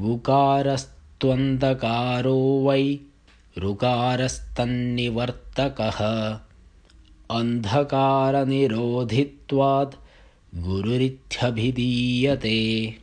वुकारस्त्वन्दकारो वै ऋकारस्तन्निवर्तकः। अन्धकारनिरोधित्वात् गुरुरित्यभिधीयते।